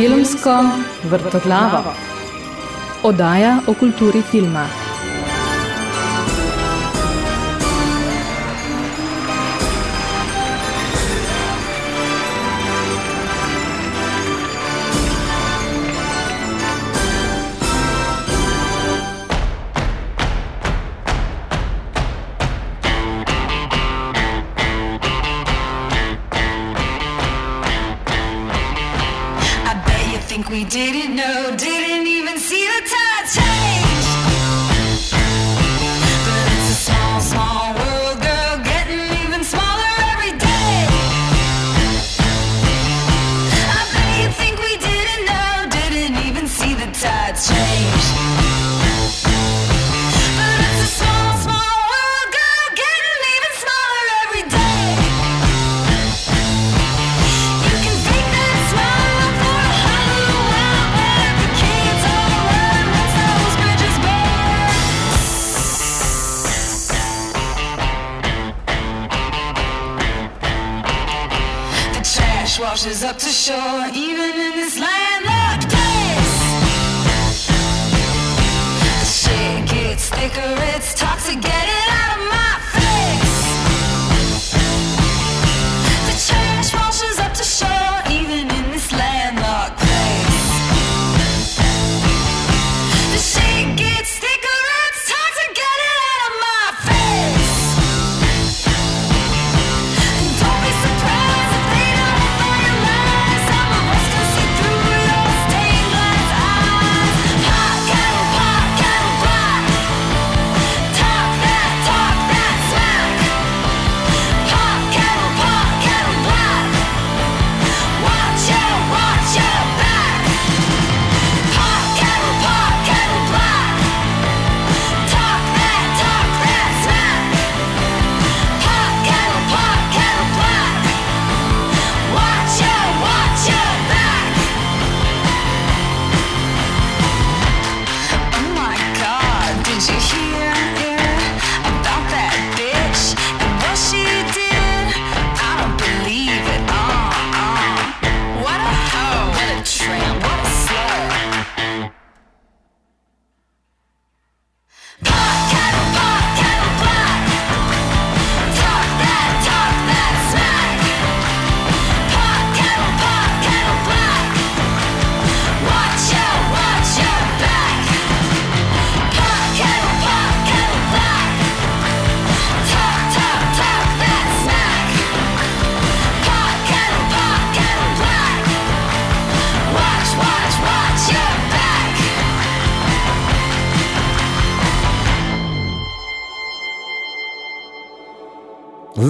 Filmsko vrtoglavo. Odaja o kulturi filma. didn't know, didn't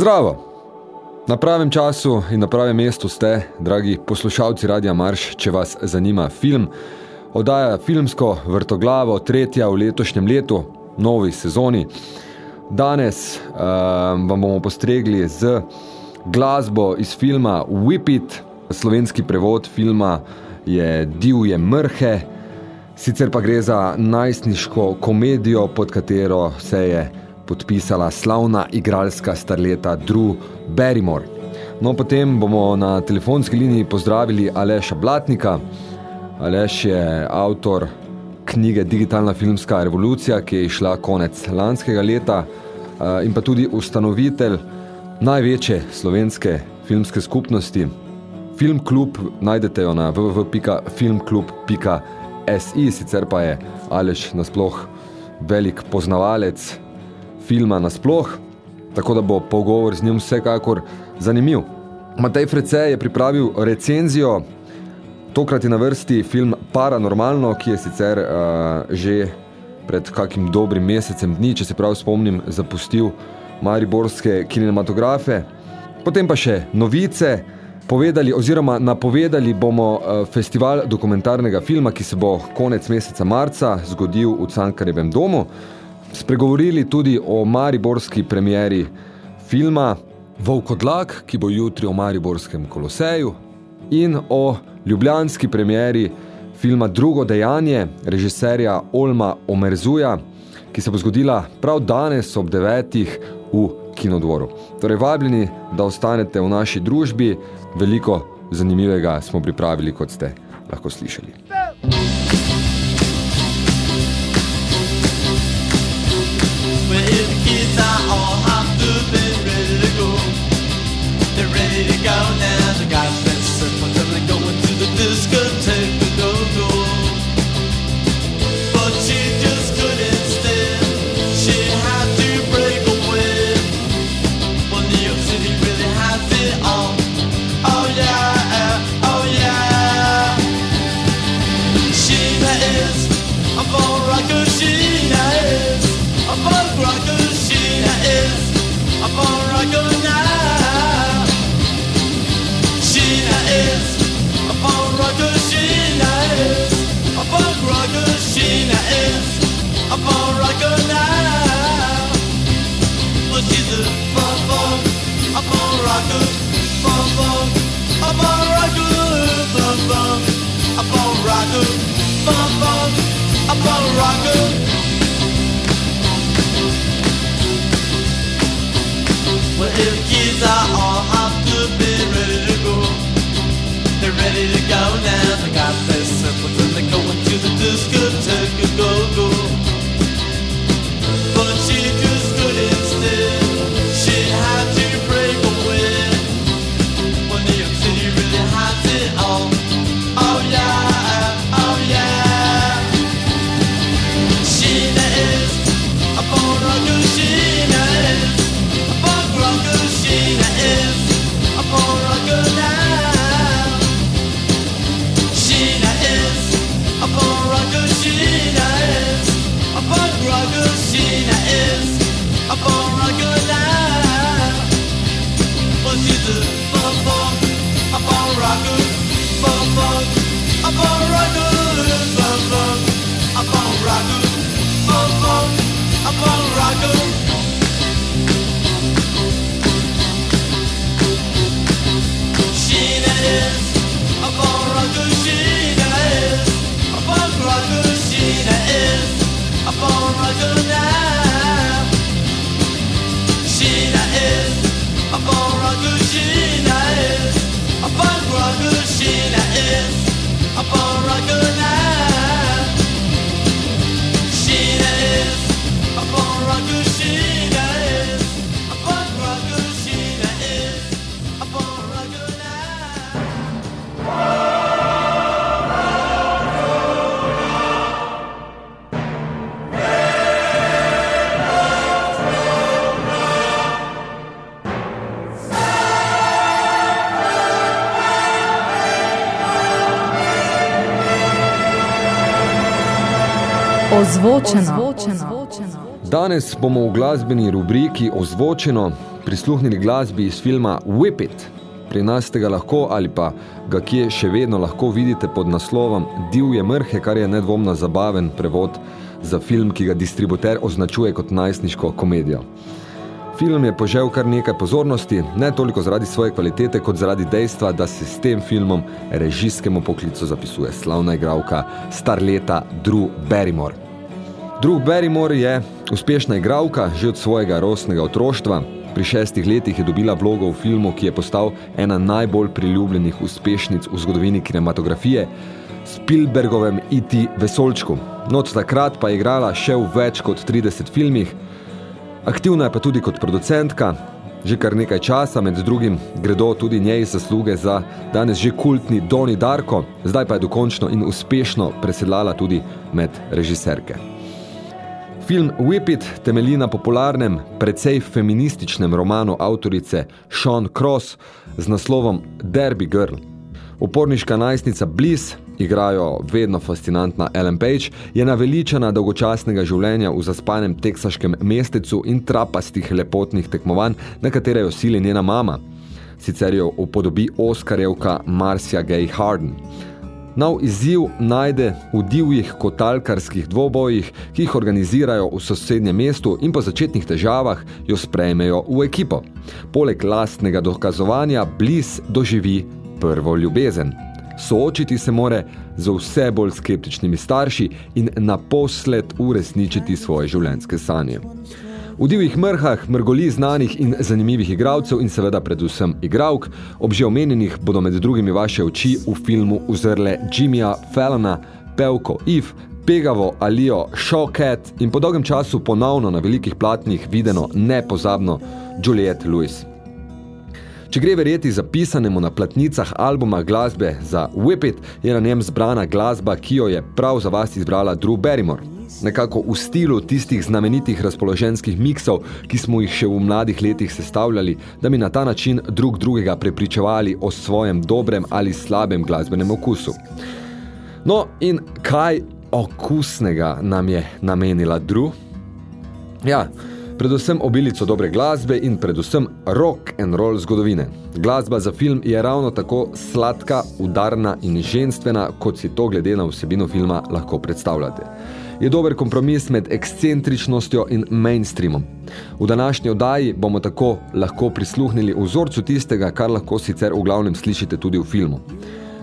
Zdravo! Na pravem času in na pravem mestu ste, dragi poslušalci Radia Marš, če vas zanima film. Odaja filmsko vrtoglavo, tretja v letošnjem letu, novi sezoni. Danes um, vam bomo postregli z glasbo iz filma Whip It. Slovenski prevod filma je Divje mrhe, sicer pa gre za najstniško komedijo, pod katero se je podpisala slavna igralska starleta Drew Barrymore. No, potem bomo na telefonski liniji pozdravili Aleša Blatnika. Aleš je avtor knjige Digitalna filmska revolucija, ki je išla konec lanskega leta eh, in pa tudi ustanovitelj največje slovenske filmske skupnosti. Film klub najdete jo na www.filmklub.si, sicer pa je Aleš nasploh velik poznavalec filma nasploh, tako da bo pogovor z njim vsekakor zanimiv. Matej Frece je pripravil recenzijo, tokrat je na vrsti film Paranormalno, ki je sicer uh, že pred kakim dobrim mesecem dni, če se prav spomnim, zapustil mariborske kinematografe. Potem pa še novice, povedali oziroma napovedali bomo uh, festival dokumentarnega filma, ki se bo konec meseca marca zgodil v Cankarjevem domu spregovorili tudi o mariborski premieri filma Volkodlak, ki bo jutri o mariborskem koloseju, in o ljubljanski premieri filma Drugo dejanje režiserja Olma Omerzuja, ki se bo zgodila prav danes ob devetih v kinodvoru. Torej vabljeni, da ostanete v naši družbi, veliko zanimivega smo pripravili, kot ste lahko slišali. Well, if the kids are all ready to go, they're ready to go now. The guys. Ozvočeno. Danes bomo v glasbeni rubriki Ozvočeno prisluhnili glasbi iz filma Whip It. Pri nas tega lahko ali pa ga kje še vedno lahko vidite pod naslovom Divje mrhe, kar je nedvomno zabaven prevod za film, ki ga distributer označuje kot najstniško komedijo. Film je požel kar nekaj pozornosti, ne toliko zaradi svoje kvalitete, kot zaradi dejstva, da se s tem filmom režijskemu poklicu zapisuje slavna igralka starleta Drew Barrymore. Drew Barrymore je uspešna igralka že od svojega rostnega otroštva. Pri šestih letih je dobila vlogo v filmu, ki je postal ena najbolj priljubljenih uspešnic v zgodovini kinematografije, Spielbergovem E.T. Vesolčku. No, od takrat pa je igrala še v več kot 30 filmih, Aktivna je pa tudi kot producentka, že kar nekaj časa, med drugim gredo tudi njej zasluge za danes že kultni Doni Darko, zdaj pa je dokončno in uspešno presedlala tudi med režiserke. Film Whip It temelji na popularnem, precej feminističnem romanu avtorice Sean Cross z naslovom Derby Girl. Uporniška najstnica Bliss igrajo vedno fascinantna Ellen Page, je naveličana dolgočasnega življenja v zaspanem teksaškem mestecu in trapastih lepotnih tekmovanj, na katere jo sili njena mama. Sicer jo upodobi Oskarjevka Marcia Gay Harden. Nov izziv najde v divjih kotalkarskih dvobojih, ki jih organizirajo v sosednjem mestu in po začetnih težavah jo sprejmejo v ekipo. Poleg lastnega dokazovanja, Bliss doživi prvo ljubezen. Soočiti se more z vse bolj skeptičnimi starši in naposled uresničiti svoje življenjske sanje. V divjih mrhah mrgoli znanih in zanimivih igralcev in seveda predvsem igralk, ob že omenjenih bodo med drugimi vaše oči v filmu uzrle Jimmyja Fallona, pevko Eve, pegavo Alijo Shawcat in po dolgem času ponovno na velikih platnih videno nepozabno Juliette Lewis. Če gre verjeti zapisanemu na platnicah albuma glasbe za Whip It, je na njem zbrana glasba, ki jo je prav za vas izbrala Drew Barrymore. Nekako v stilu tistih znamenitih razpoloženskih miksov, ki smo jih še v mladih letih sestavljali, da bi na ta način drug drugega prepričevali o svojem dobrem ali slabem glasbenem okusu. No, in kaj okusnega nam je namenila Drew? Ja, predvsem obilico dobre glasbe in predvsem rock and roll zgodovine. Glasba za film je ravno tako sladka, udarna in ženstvena, kot si to glede na vsebino filma lahko predstavljate. Je dober kompromis med ekscentričnostjo in mainstreamom. V današnji oddaji bomo tako lahko prisluhnili vzorcu tistega, kar lahko sicer v glavnem slišite tudi v filmu.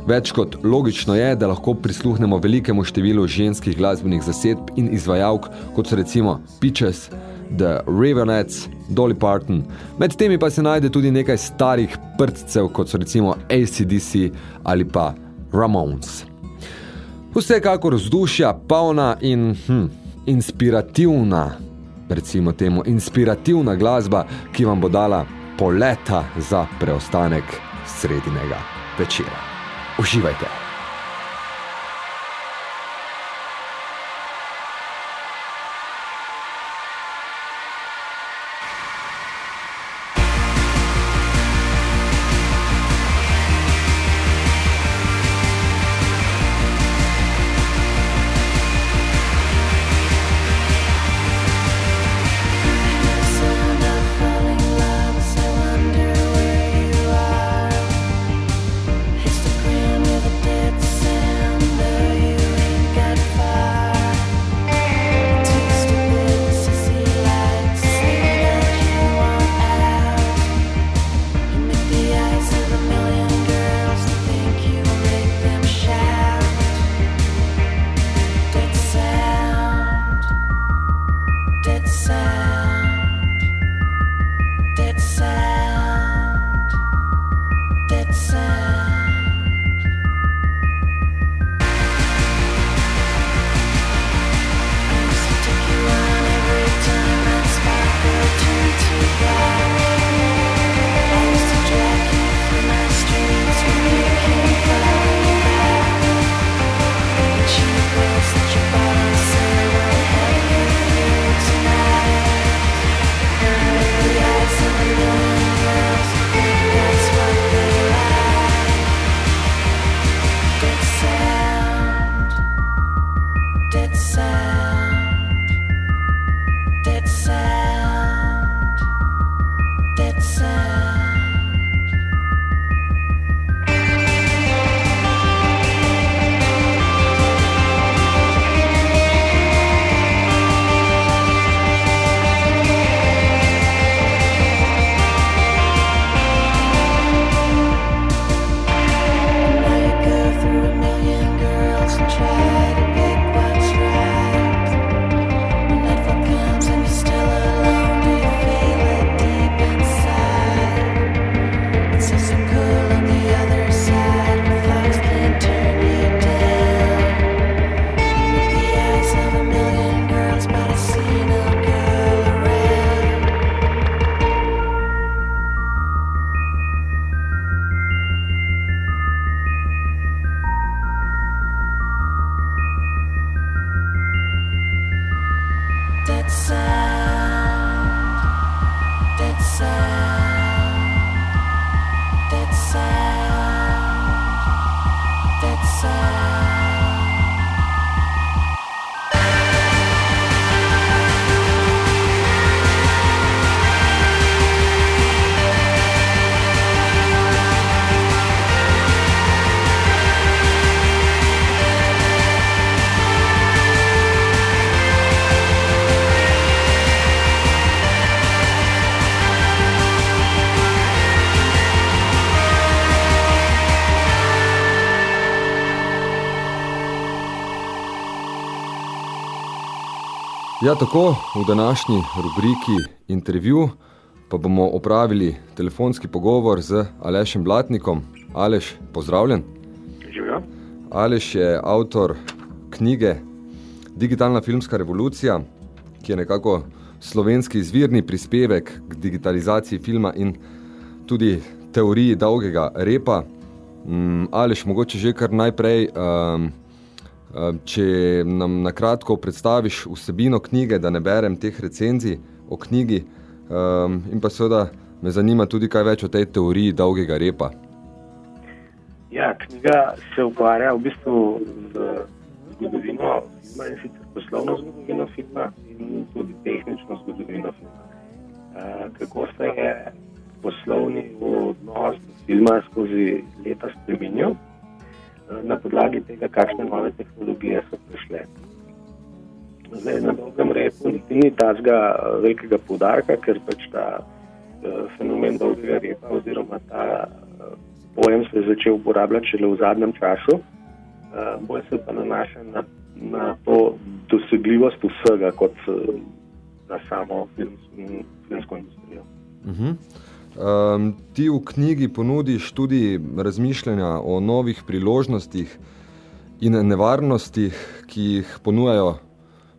Več kot logično je, da lahko prisluhnemo velikemu številu ženskih glasbenih zasedb in izvajalk, kot so recimo Peaches, The Ravenettes, Dolly Parton. Med temi pa se najde tudi nekaj starih prtcev, kot so recimo ACDC ali pa Ramones. Vsekakor vzdušja, polna in hm, inspirativna, recimo temu, inspirativna glasba, ki vam bo dala poleta za preostanek sredinega večera. Uživajte! Ja, tako v današnji rubriki intervju pa bomo opravili telefonski pogovor z Alešem Blatnikom. Aleš, pozdravljen. Živijo. Aleš je avtor knjige Digitalna filmska revolucija, ki je nekako slovenski izvirni prispevek k digitalizaciji filma in tudi teoriji dolgega repa. Mm, Aleš, mogoče že kar najprej, um, um, če nam nakratko predstaviš vsebino knjige, da ne berem teh recenzij o knjigi, in pa seveda me zanima tudi kaj več o tej teoriji dolgega repa. Ja, knjiga se ukvarja v bistvu z zgodovino filma in sicer poslovno zgodovino filma in tudi tehnično zgodovino filma. Kako se je poslovni odnos filma skozi leta spremenil, na podlagi tega, kakšne nove tehnologije so prišle. Zdaj, na dolgem repu niti ni tazga velikega poudarka, ker pač ta uh, fenomen dolgega repa oziroma ta uh, pojem se je začel uporabljati šele v zadnjem času. Uh, bolj se pa nanaša na, na to dosegljivost vsega, kot uh, na samo film, filmsko industrijo. Uh -huh. Um, ti v knjigi ponudiš tudi razmišljanja o novih priložnostih in nevarnostih, ki jih ponujajo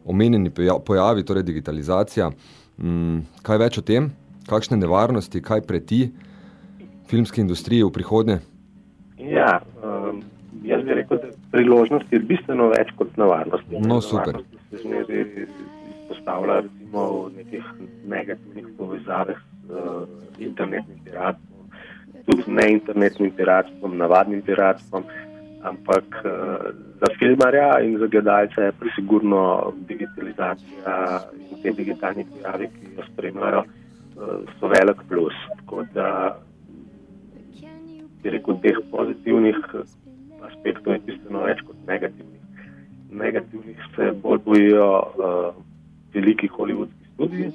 omenjeni poja- pojavi, torej digitalizacija. Um, kaj več o tem? Kakšne nevarnosti, kaj preti filmski industriji v prihodnje? Ja, um, jaz bi rekel, da priložnosti je bistveno več kot nevarnosti. No, super. Nevarnosti se zmeraj izpostavlja recimo v nekih negativnih povezavah s internetnim piratstvom, tudi z neinternetnim piratstvom, navadnim piratstvom, ampak uh, za filmarja in za gledalce je presigurno digitalizacija in te digitalni pojavi, ki jo spremljajo, uh, so velik plus. Tako da bi rekel, teh pozitivnih aspektov je bistveno več kot negativnih. Negativnih se bolj bojijo uh, veliki hollywoodski studiji,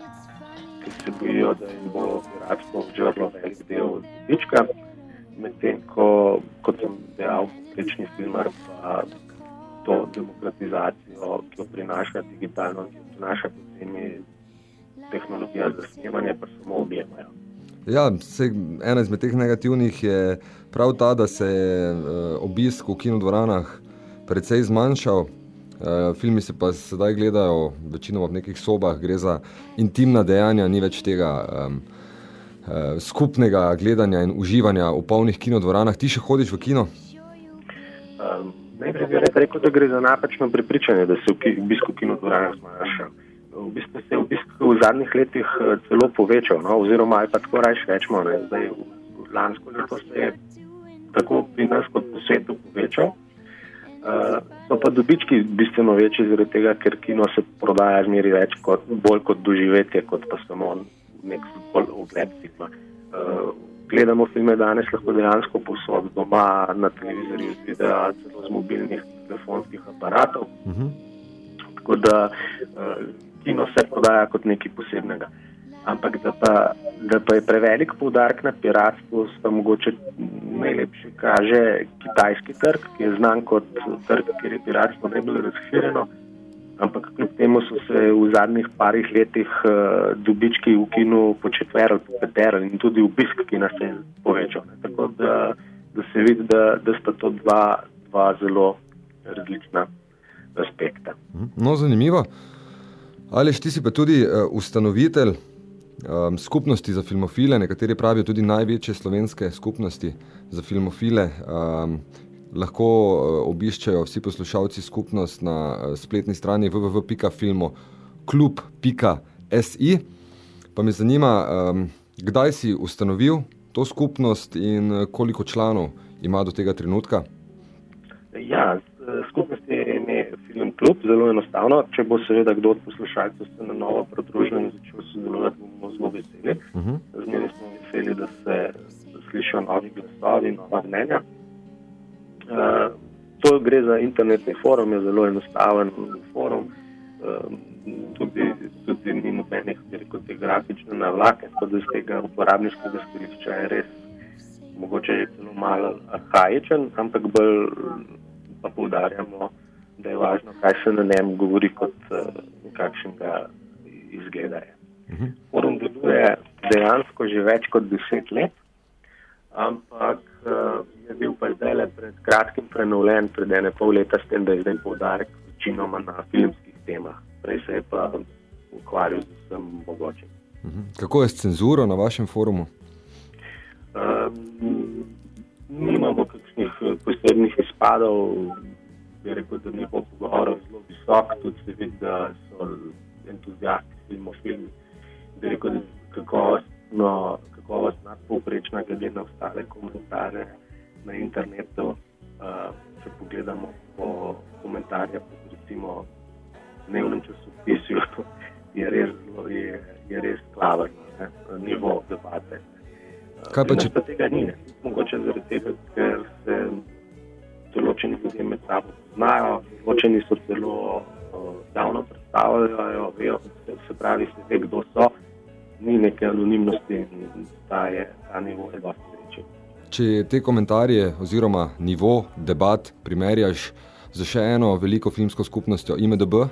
ki se bojijo, da jim bo piratstvo vžrlo velik del dobička, medtem ko, kot sem dejal, povprečni filmar pa to demokratizacijo, ki jo prinaša digitalno, ki jo prinaša poceni tehnologija za snemanje, pa samo objemajo. Ja, se, ena izmed teh negativnih je prav ta, da se je uh, obisk v kinodvoranah precej zmanjšal. Uh, filmi se pa sedaj gledajo večinoma v nekih sobah, gre za intimna dejanja, ni več tega um, uh, skupnega gledanja in uživanja v polnih kinodvoranah. Ti še hodiš v kino? Um, Najprej bi rekel, da gre za napačno prepričanje, da se v ki- obisk v kinodvoranah zmanjša. V bistvu se je obisk v zadnjih letih eh, celo povečal, no? oziroma ali pa tako rajš rečemo. Ne? Zdaj, lansko leto se je tako pri nas kot po svetu povečal. Uh, so pa dobički bistveno večji zaradi tega, ker kino se prodaja zmeri več kot, bolj kot doživetje, kot pa samo nek bolj ogled filma. Uh, gledamo filme danes lahko dejansko posod doma, na televizorju, videa, celo z mobilnih telefonskih aparatov. Uh -huh. Tako da uh, kino se prodaja kot nekaj posebnega. Ampak da pa, da pa je prevelik poudarek na piratstvu, sta mogoče najlepše kaže kitajski trg, ki je znan kot trg, kjer je piratstvo najbolj razširjeno. Ampak kljub temu so se v zadnjih parih letih uh, dobički v kinu početverili, popeterili in tudi obisk kina se je povečal. Ne. Tako da, da se vidi, da, da sta to dva, dva zelo različna aspekta. No, zanimivo. Aleš, ti si pa tudi uh, ustanovitelj um, skupnosti za filmofile, nekateri pravijo tudi največje slovenske skupnosti za filmofile. Um, lahko uh, obiščejo vsi poslušalci skupnost na uh, spletni strani www.klub.si. Pa me zanima, um, kdaj si ustanovil to skupnost in uh, koliko članov ima do tega trenutka? Ja, skupnost Klub, zelo enostavno. Če bo seveda kdo od poslušalcev se na novo pridružil in začel sodelovati, bomo zelo veseli. Uh -huh. Zmeraj smo veseli, da se slišijo novi glasovi, nova mnenja. Uh, to gre za internetni forum, je zelo enostaven forum. Uh, tudi, tudi ni nobenih rekel, te grafične navlake, tako da z tega uporabniškega skrišča je res mogoče je celo malo arhajičen, ampak bolj pa poudarjamo da je važno, kaj se na njem govori, kot uh, kakšen ga izgleda. Je. Forum deluje dejansko že več kot deset let, ampak uh, je bil pa zdaj le pred kratkim prenovljen, pred ene pol leta, s tem, da je zdaj poudarek večinoma na filmskih temah. Prej se je pa ukvarjal z vsem mogočim. Mhm. Kako je s cenzuro na vašem forumu? Um, nimamo kakšnih eh, posebnih izpadov, bi rekel, da ni pogovorov zelo visok, tudi se vidi, da so entuzijasti filmofilmi, bi rekel, da je kakovostno, kakovost nadpovprečna glede na ostale komentarje na internetu. Uh, če pogledamo po komentarje, recimo dnevnem časopisju, je res, zelo- je, je res klavrno, ne, nivo debate. Kaj pa če- tega ni, mogoče zaradi tega, ker se določeni ljudje med sabo poznajo, določeni so celo uh, javno predstavljajo, vejo, se, se pravi, se ve, kdo so, ni neke anonimnosti in ta, je, ta nivo je dosti večji. Če te komentarje oziroma nivo debat primerjaš z še eno veliko filmsko skupnostjo IMDB,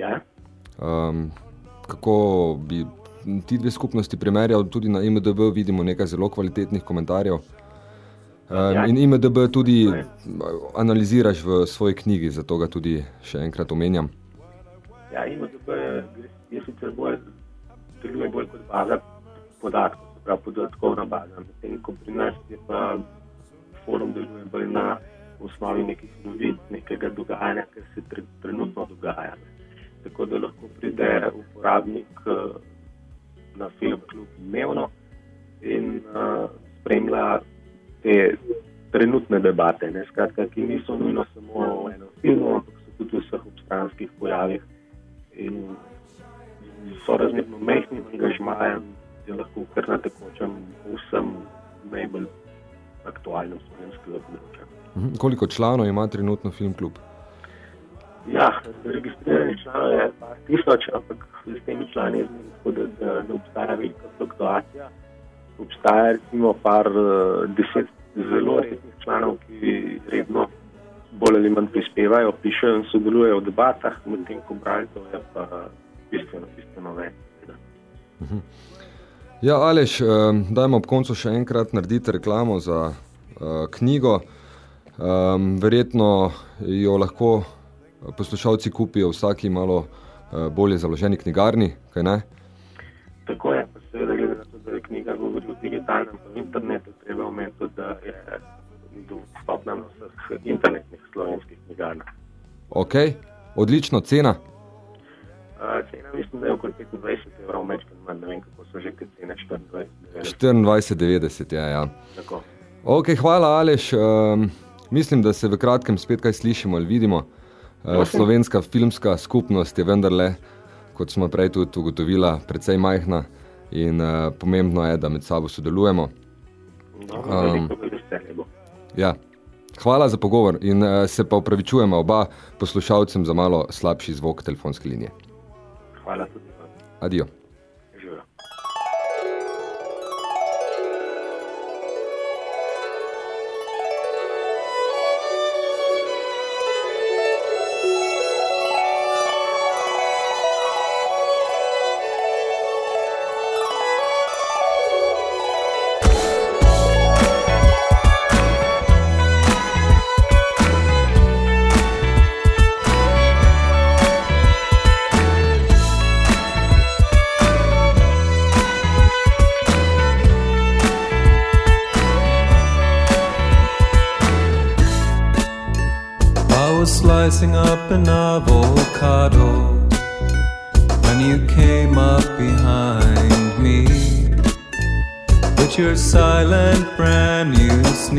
Ja? um, kako bi ti dve skupnosti primerjal, tudi na IMDB vidimo nekaj zelo kvalitetnih komentarjev. Um, in IMDB tudi Ne. analiziraš v svoji knjigi, zato ga tudi še enkrat omenjam. Ja, IMDB je, sicer bolj, deluje bolj kot baza podatkov, se pravi podatkovna baza. Medtem ko pri nas je pa forum deluje bolj na osnovi nekih novic, nekega dogajanja, kar se tre, trenutno dogaja. Tako da lahko pride uporabnik eh, na film klub dnevno in uh, spremlja te trenutne debate, ne, skratka, ki niso nujno samo o enem filmu, ampak so tudi v vseh obstranskih pojavih. In so razmerno mehkim angažmajem, je lahko kar na tekočem vsem najbolj aktualnem slovenskega področja. Mhm. Koliko članov ima trenutno film klub? Ja, registriranih članov je par tisoč, ampak s temi člani je tako, da, da ne obstaja velika fluktuacija. Obstaja recimo par eh, deset zelo resnih članov, ki redno bolj ali manj prispevajo, pišejo in sodelujejo v debatah, medtem ko bralcev je pa bistveno, bistveno več. seveda. Ja, Aleš, um, dajmo ob koncu še enkrat narediti reklamo za uh, knjigo. Um, verjetno jo lahko poslušalci kupijo vsaki malo uh, bolje založeni knjigarni, kaj ne? Tako je, Ok, odlično, cena. Uh, cena mislim, da je okoli 25 evrov, večkrat manj, ne vem kako so že te cene, 24, 24,90 je. Ja. tako. Ok, hvala, Aleš. Um, mislim, da se v kratkem spet kaj slišimo ali vidimo. Uh, slovenska filmska skupnost je vendarle, kot smo prej tudi ugotovila, precej majhna in uh, pomembno je, da med sabo sodelujemo. No, Um. Ja. Hvala za pogovor in uh, se pa upravičujemo oba poslušalcem za malo slabši zvok telefonske linije. Hvala tudi. Adijo.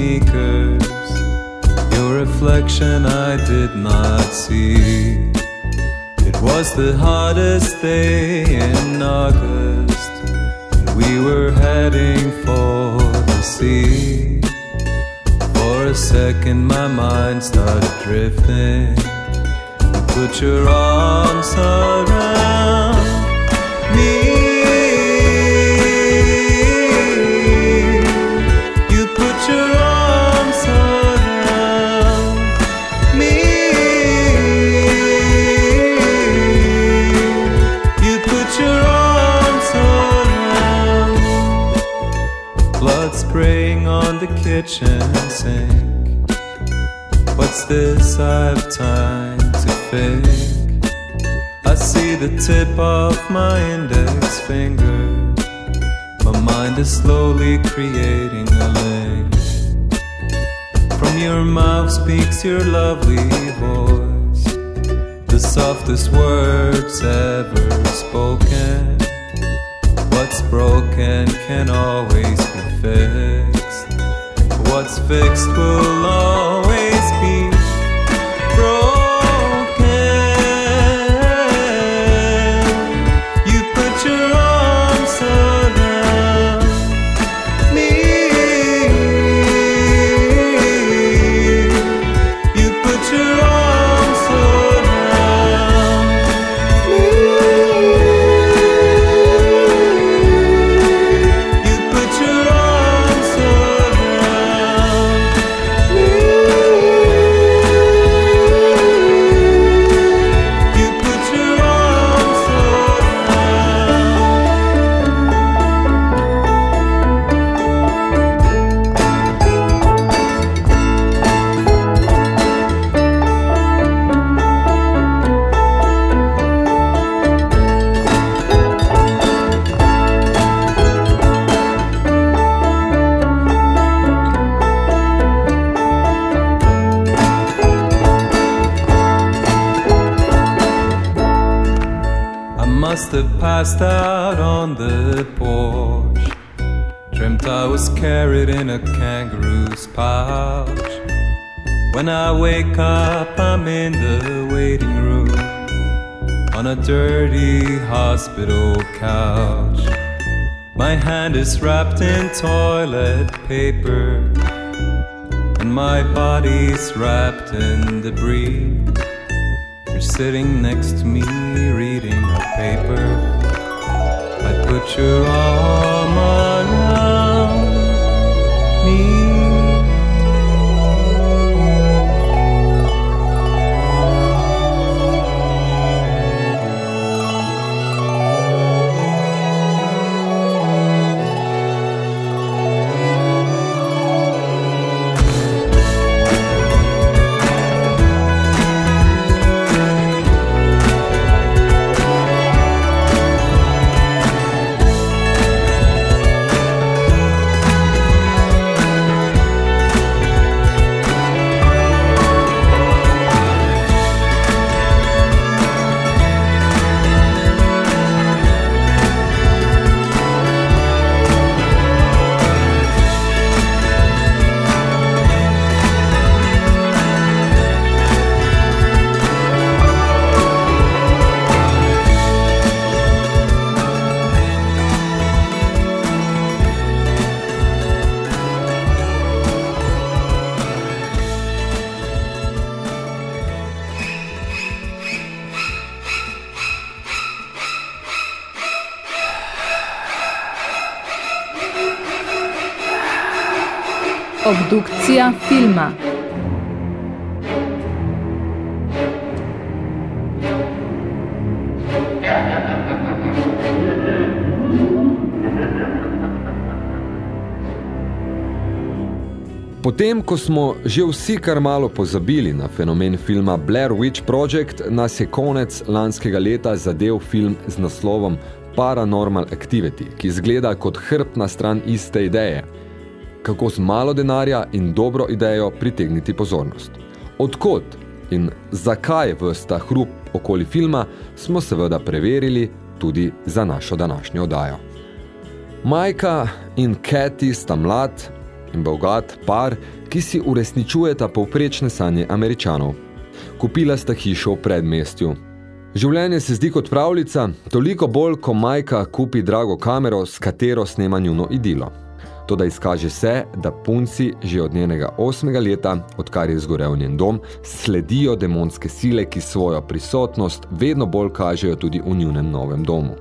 Sneakers. Your reflection I did not see. It was the hottest day in August, and we were heading for the sea. For a second, my mind started drifting. Put your arms around kitchen sink. What's this I have time to think? I see the tip of my index finger. My mind is slowly creating a link. From your mouth speaks your lovely voice, the softest words ever spoken. What's broken can always be fixed. What's fixed will always be wrapped in toilet paper, and my body's wrapped in debris. You're sitting next to me reading a paper. I put your arm Obdukcija filma. Potem, ko smo že vsi kar malo pozabili na fenomen filma Blair Witch Project, nas je konec lanskega leta zadev film z naslovom Paranormal Activity, ki zgleda kot hrbtna stran iste ideje. Kako z malo denarja in dobro idejo pritegniti pozornost. Odkot in zakaj vsta hrup okoli filma, smo seveda preverili tudi za našo današnjo odajo. Majka in Kathy sta mlad in bogat par, ki si uresničujeta povprečne sanje američanov. Kupila sta hišo v predmestju. Življenje se zdi kot pravljica, toliko bolj, ko Majka kupi drago kamero, s katero snema njuno idilo. Toda izkaže se, da punci že od njenega osmega leta, odkar je zgorel njen dom, sledijo demonske sile, ki svojo prisotnost vedno bolj kažejo tudi v njunem novem domu.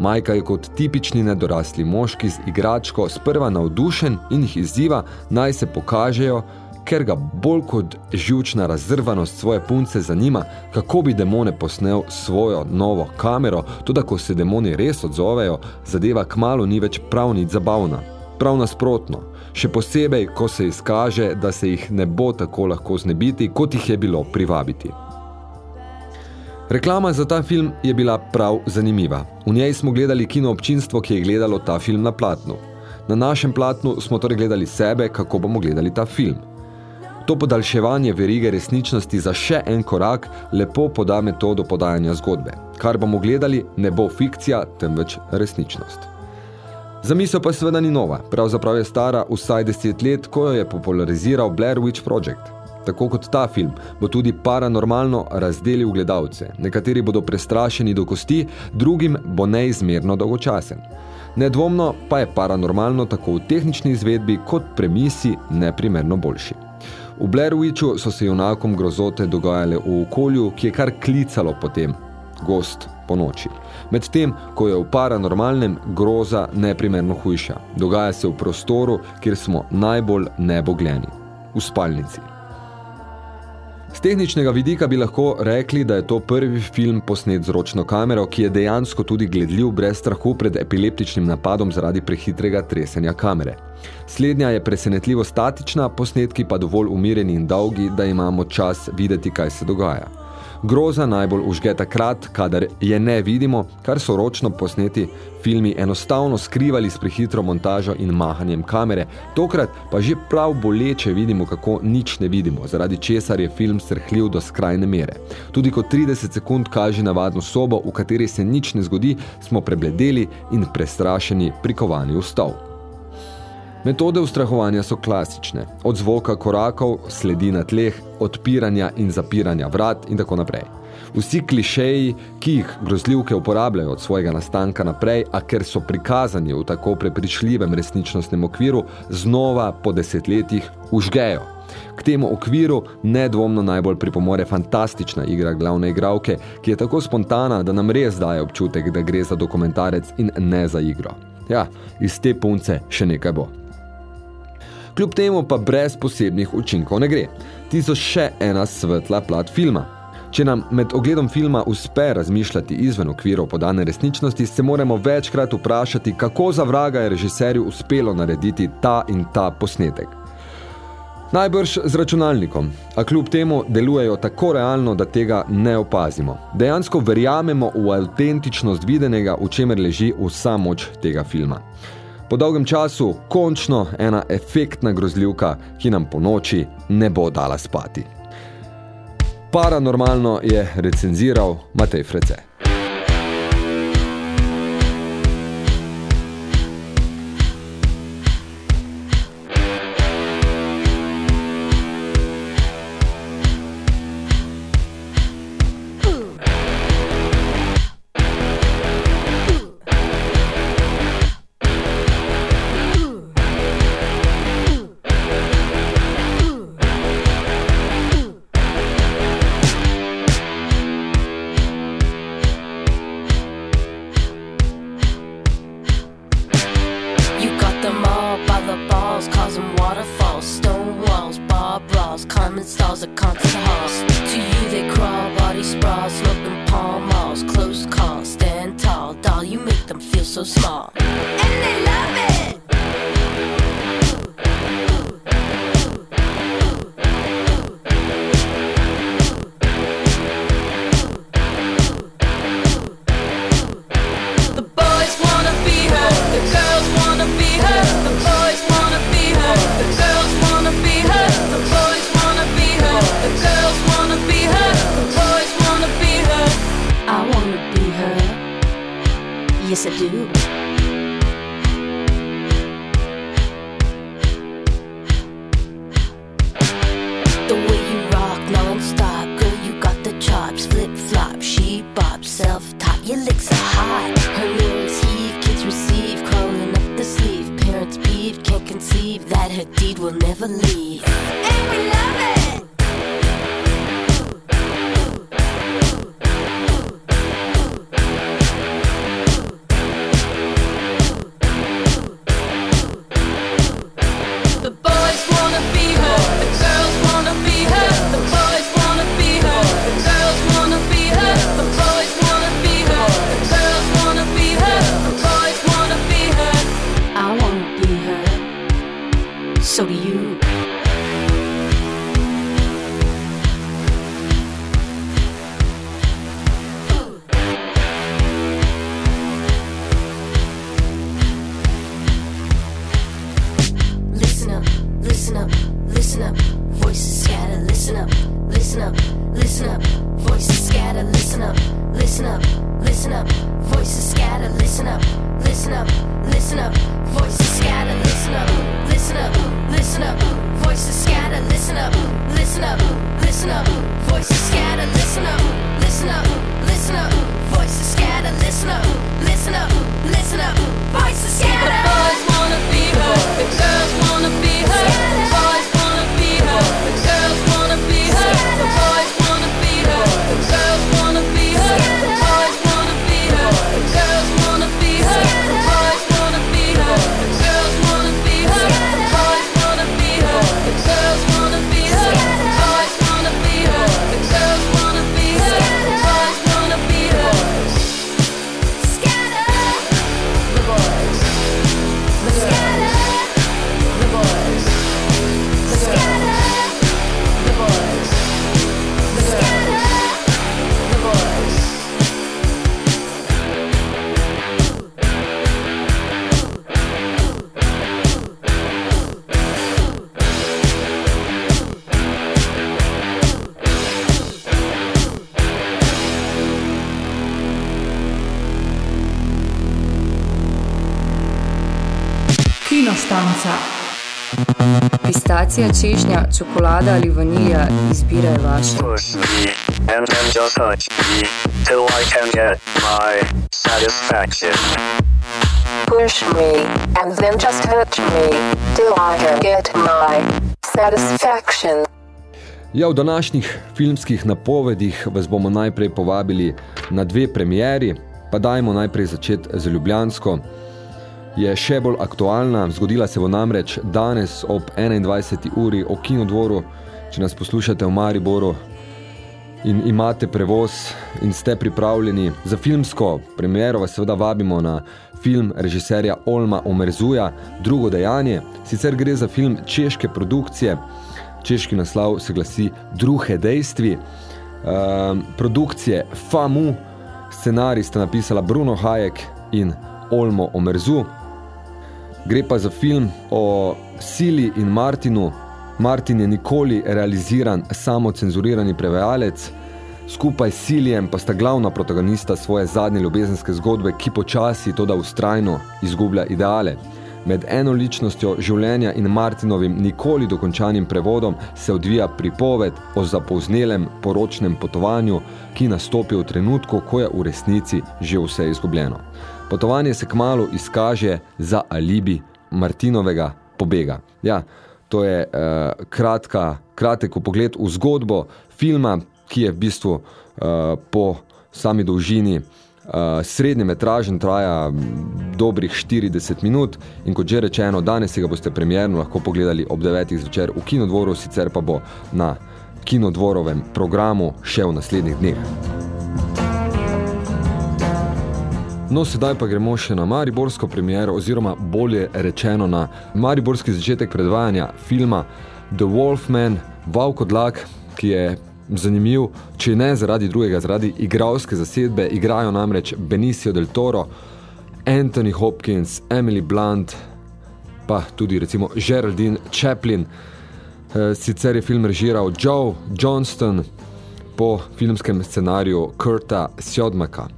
Majka je kot tipični nedorasli moški z igračko sprva navdušen in jih izziva, naj se pokažejo, ker ga bolj kot živčna razrvanost svoje punce zanima, kako bi demone posnel svojo novo kamero, tudi ko se demoni res odzovejo, zadeva kmalu ni več prav nič zabavna. Prav nasprotno, še posebej, ko se izkaže, da se jih ne bo tako lahko znebiti, kot jih je bilo privabiti. Reklama za ta film je bila prav zanimiva. V njej smo gledali kino občinstvo, ki je gledalo ta film na platnu. Na našem platnu smo torej gledali sebe, kako bomo gledali ta film. To podaljševanje verige resničnosti za še en korak lepo poda metodo podajanja zgodbe. Kar bomo gledali, ne bo fikcija, temveč resničnost. Zamisel pa seveda ni nova, pravzaprav je stara vsaj deset let, ko jo je populariziral Blair Witch Project. Tako kot ta film, bo tudi paranormalno razdelil gledalce. Nekateri bodo prestrašeni do kosti, drugim bo neizmerno dolgočasen. Nedvomno pa je paranormalno tako v tehnični izvedbi kot premisi neprimerno boljši. V Blair Witchu so se junakom grozote dogajale v okolju, ki je kar klicalo potem, gost po noči. Medtem, ko je v paranormalnem groza neprimerno hujša. Dogaja se v prostoru, kjer smo najbolj nebogljeni. V spalnici. Z tehničnega vidika bi lahko rekli, da je to prvi film posnet z ročno kamero, ki je dejansko tudi gledljiv brez strahu pred epileptičnim napadom zaradi prehitrega tresenja kamere. Slednja je presenetljivo statična, posnetki pa dovolj umireni in dolgi, da imamo čas videti, kaj se dogaja. Groza najbolj užge takrat, kadar je ne vidimo, kar so ročno posneti filmi enostavno skrivali s prehitro montažo in mahanjem kamere, tokrat pa že prav boleče vidimo, kako nič ne vidimo, zaradi česar je film srhljiv do skrajne mere. Tudi ko 30 sekund kaže navadno sobo, v kateri se nič ne zgodi, smo prebledeli in prestrašeni prikovani v stol. Metode ustrahovanja so klasične. Od zvoka korakov, sledi na tleh, odpiranja in zapiranja vrat in tako naprej. Vsi klišeji, ki jih grozljivke uporabljajo od svojega nastanka naprej, a ker so prikazani v tako prepričljivem resničnostnem okviru, znova po desetletjih užgejo. K temu okviru nedvomno najbolj pripomore fantastična igra glavne igralke, ki je tako spontana, da nam res daje občutek, da gre za dokumentarec in ne za igro. Ja, iz te punce še nekaj bo. Kljub temu pa brez posebnih učinkov ne gre. Ti so še ena svetla plat filma. Če nam med ogledom filma uspe razmišljati izven okvirov podane resničnosti, se moramo večkrat vprašati, kako za vraga je režiserju uspelo narediti ta in ta posnetek. Najbrž z računalnikom, a kljub temu delujejo tako realno, da tega ne opazimo. Dejansko verjamemo v autentičnost videnega, v čemer leži vsa moč tega filma. Po dolgem času končno ena efektna grozljivka, ki nam po noči ne bo dala spati. Paranormalno je recenziral Matej Frece. Brawls, common stalls at concert halls. To you they crawl, body sprawl, smoking palm malls, close call, stand tall, doll, you make them feel so small. And they love it! so do you. Kinoštanca. Pistacija, češnja, čokolada ali vanilja, izbira je vaša. push me and then just touch me till I can get my satisfaction. Push me, and then just touch me, till I can get my satisfaction. Ja, v današnjih filmskih napovedih vas bomo najprej povabili na dve premieri, pa dajmo najprej začeti z Ljubljansko. Je še bolj aktualna, zgodila se bo namreč danes ob 21. uri o Kinodvoru, če nas poslušate v Mariboru in imate prevoz in ste pripravljeni za filmsko premiero, vas seveda vabimo na film režiserja Olma Omerzuja, drugo dejanje. Sicer gre za film češke produkcije, češki naslov se glasi Druhe dejstvi. Um, produkcije FAMU, scenarij sta napisala Bruno Hayek in Olmo Omerzu. Gre pa za film o Sili in Martinu. Martin je nikoli realiziran samocenzurirani prevajalec, skupaj s Silijem pa sta glavna protagonista svoje zadnje ljubezenske zgodbe, ki počasi, toda ustrajno izgublja ideale. Med enoličnostjo življenja in Martinovim nikoli dokončanim prevodom se odvija pripoved o zapouznelem poročnem potovanju, ki nastopi v trenutku, ko je v resnici že vse izgubljeno. Potovanje se kmalo izkaže za alibi Martinovega pobega. Ja, to je uh, kratka, kratek pogled v zgodbo filma, ki je v bistvu uh, po sami dolžini uh, srednje metražen, traja dobrih 40 minut in kot že rečeno, danes si ga boste premjerno lahko pogledali ob 9. zvečer v Kinodvoru, sicer pa bo na Kinodvorovem programu še v naslednjih dneh. No, sedaj pa gremo še na Mariborsko premiero, oziroma bolje rečeno na Mariborski začetek predvajanja filma The Wolfman, Vavko Dlak, ki je zanimiv, če ne zaradi drugega, zaradi igralske zasedbe, igrajo namreč Benicio del Toro, Anthony Hopkins, Emily Blunt, pa tudi recimo Geraldine Chaplin. Eh, Sicer je film režiral Joe Johnston po filmskem scenariju Kurta Sjodmaka.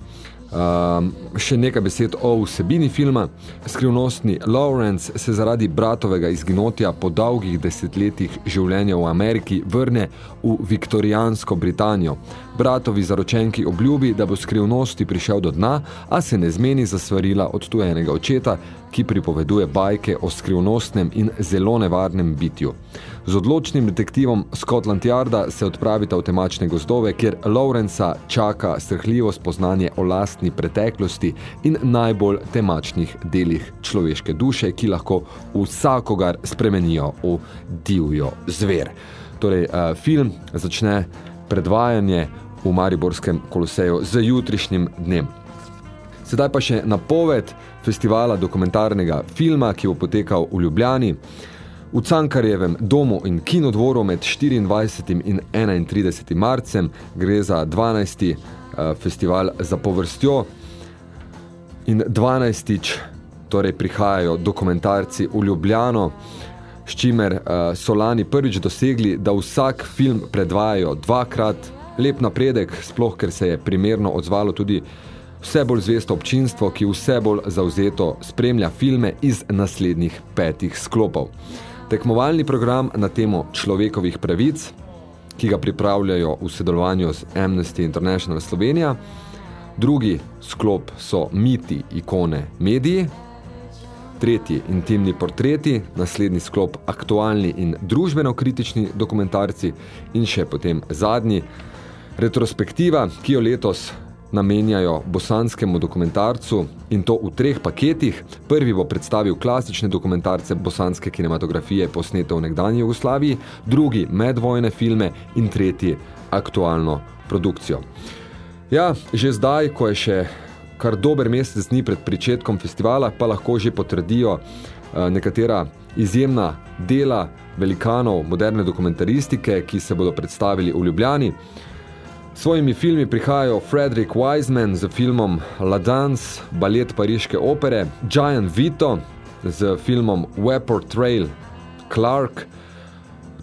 Um, še nekaj besed o vsebini filma. Skrivnostni Lawrence se zaradi bratovega izginotja po dolgih desetletjih življenja v Ameriki vrne v viktorijansko Britanijo. Bratovi zaročenki obljubi, da bo skrivnosti prišel do dna, a se ne zmeni za svarila od tujenega očeta, ki pripoveduje bajke o skrivnostnem in zelo nevarnem bitju. Z odločnim detektivom Scotland Yarda se odpravita v temačne gozdove, kjer Lawrenca čaka strhljivo spoznanje o lastni preteklosti in najbolj temačnih delih človeške duše, ki lahko vsakogar spremenijo v divjo zver. Torej, uh, film začne predvajanje v Mariborskem koloseju z jutrišnjim dnem. Sedaj pa še napoved festivala dokumentarnega filma, ki bo potekal v Ljubljani. V Cankarjevem domu in kinodvoru med 24. in 31. marcem gre za 12. eh, festival za povrstjo in 12. torej prihajajo dokumentarci v Ljubljano. s čimer uh, so lani prvič dosegli, da vsak film predvajajo dvakrat, lep napredek, sploh ker se je primerno odzvalo tudi vse bolj zvesto občinstvo, ki vse bolj zauzeto spremlja filme iz naslednjih petih sklopov. Tekmovalni program na temo človekovih pravic, ki ga pripravljajo v sodelovanju z Amnesty International Slovenija, drugi sklop so miti, ikone, mediji, tretji intimni portreti, naslednji sklop aktualni in družbeno-kritični dokumentarci in še potem zadnji retrospektiva, ki jo letos namenjajo bosanskemu dokumentarcu in to v treh paketih. Prvi bo predstavil klasične dokumentarce bosanske kinematografije posnete v nekdanji Jugoslaviji, drugi medvojne filme in tretji aktualno produkcijo. Ja, že zdaj, ko je še kar dober mesec dni pred pričetkom festivala, pa lahko že potrdijo eh, nekatera izjemna dela velikanov moderne dokumentaristike, ki se bodo predstavili v Ljubljani. Svojimi filmi prihajajo Frederick Wiseman z filmom La Dance, balet pariške opere, Giant Vito z filmom Weapon Trail Clark,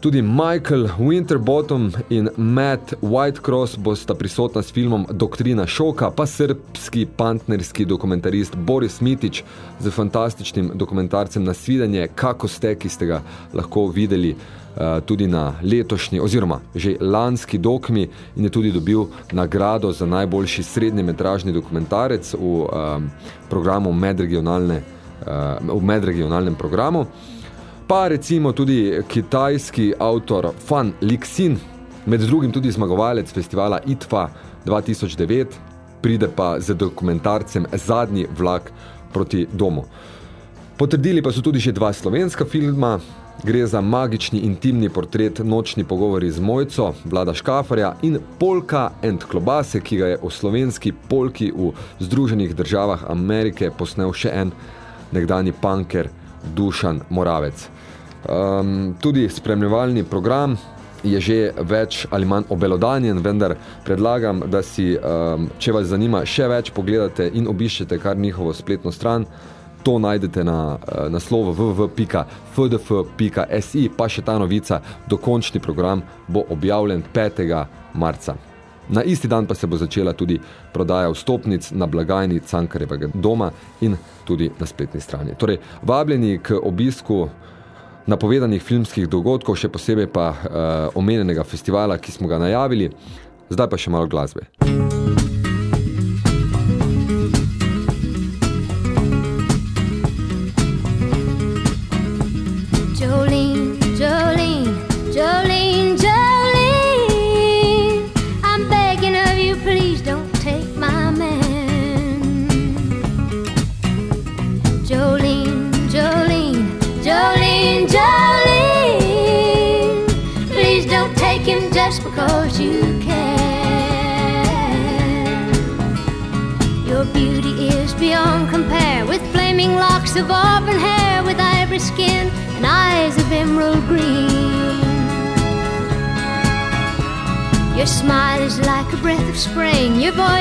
Tudi Michael Winterbottom in Matt Whitecross bosta prisotna s filmom Doktrina šoka, pa srbski partnerski dokumentarist Boris Mitič z fantastičnim dokumentarcem na svidenje Kako ste, ki ste ga lahko videli uh, tudi na letošnji oziroma že lanski dokmi in je tudi dobil nagrado za najboljši srednjemetražni dokumentarec v um, programu medregionalne, uh, v medregionalnem programu. Pa recimo tudi kitajski avtor Fan Lixin, med drugim tudi zmagovalec festivala ITFA 2009, pride pa z dokumentarcem Zadnji vlak proti domu. Potrdili pa so tudi še dva slovenska filma, gre za magični intimni portret Nočni pogovori z Mojco, Vlada Škafarja in Polka and Klobase, ki ga je o slovenski polki v Združenih državah Amerike posnel še en nekdani punker Dušan Moravec. Um, tudi spremljevalni program je že več ali manj obelodanjen, vendar predlagam, da si, um, če vas zanima, še več pogledate in obiščete kar njihovo spletno stran. To najdete na uh, naslovu www.fdf.si, pa še ta novica, dokončni program bo objavljen 5. marca. Na isti dan pa se bo začela tudi prodaja vstopnic na blagajni Cankarevega doma in tudi na spletni strani. Torej, vabljeni k obisku napovedanih filmskih dogodkov, še posebej pa uh, omenjenega festivala, ki smo ga najavili. Zdaj pa še malo glasbe. Jolene,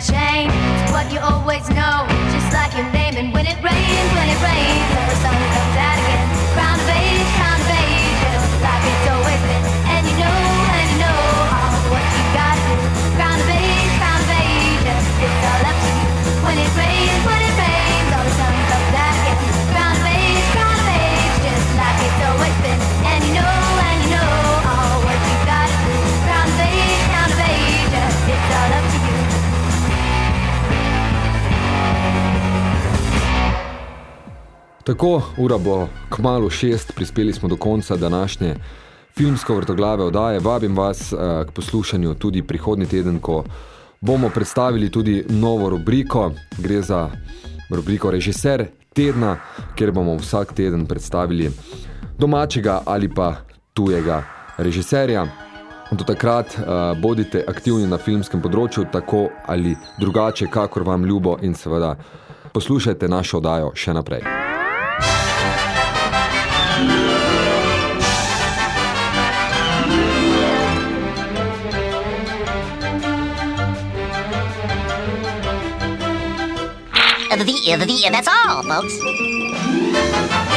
never what you always know, just like your name. And when it rains, when it rains, never silent. Tako, ura bo kmalo šest, prispeli smo do konca današnje filmsko vrtoglave odaje. Vabim vas uh, k poslušanju tudi prihodni teden, ko bomo predstavili tudi novo rubriko. Gre za rubriko Režiser tedna, kjer bomo vsak teden predstavili domačega ali pa tujega režiserja. Do takrat uh, bodite aktivni na filmskem področju, tako ali drugače, kakor vam ljubo in seveda poslušajte našo odajo še naprej. the, that's all, folks.